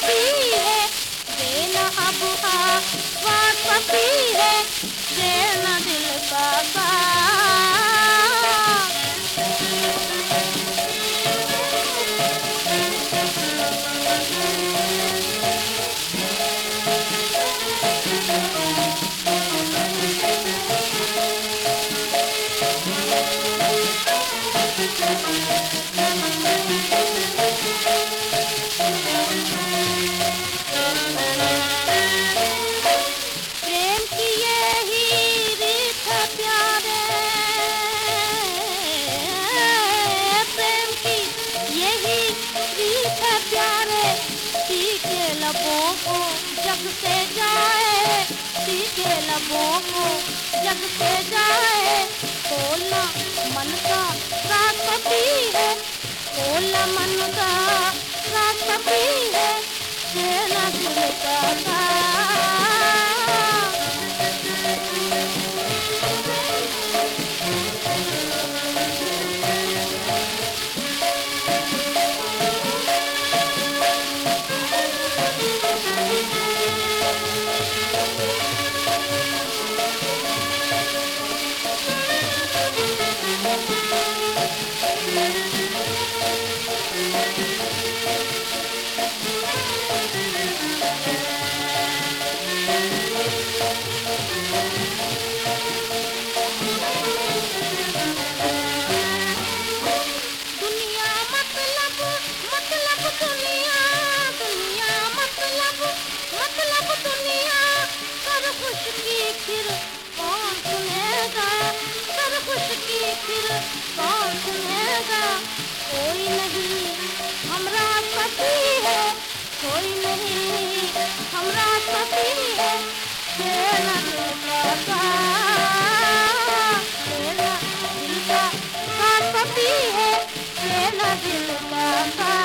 Puppy है? देना अब आवाज़ पपी है? देना दिल का साथ प्रेम लबों को जग से जाए तीखे लबों को जग से जाए खोलना मन का रात है मन का रात है Thank you. पति है। कोई नहीं, हमरा पति है। दिल का साथ तेरा दिल का साथ पति है। दिल का